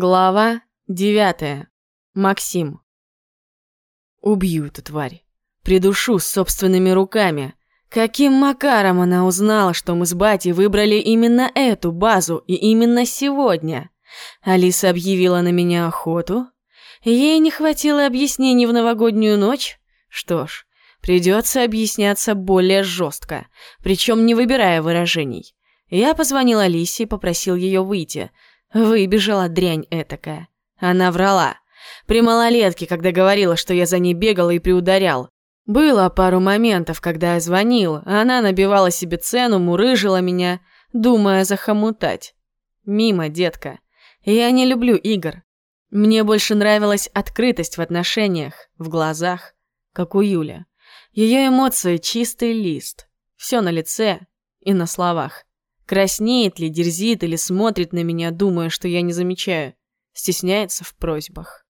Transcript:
Глава девятая. Максим. Убью эту тварь. Придушу собственными руками. Каким макаром она узнала, что мы с батей выбрали именно эту базу и именно сегодня? Алиса объявила на меня охоту? Ей не хватило объяснений в новогоднюю ночь? Что ж, придется объясняться более жестко, причем не выбирая выражений. Я позвонил Алисе и попросил ее выйти – Выбежала дрянь этакая. Она врала. При малолетке, когда говорила, что я за ней бегал и приударял. Было пару моментов, когда я звонил, а она набивала себе цену, мурыжила меня, думая захомутать. Мимо, детка. Я не люблю игр. Мне больше нравилась открытость в отношениях, в глазах, как у Юли. Ее эмоции — чистый лист. Все на лице и на словах. Краснеет ли, дерзит или смотрит на меня, думая, что я не замечаю. Стесняется в просьбах.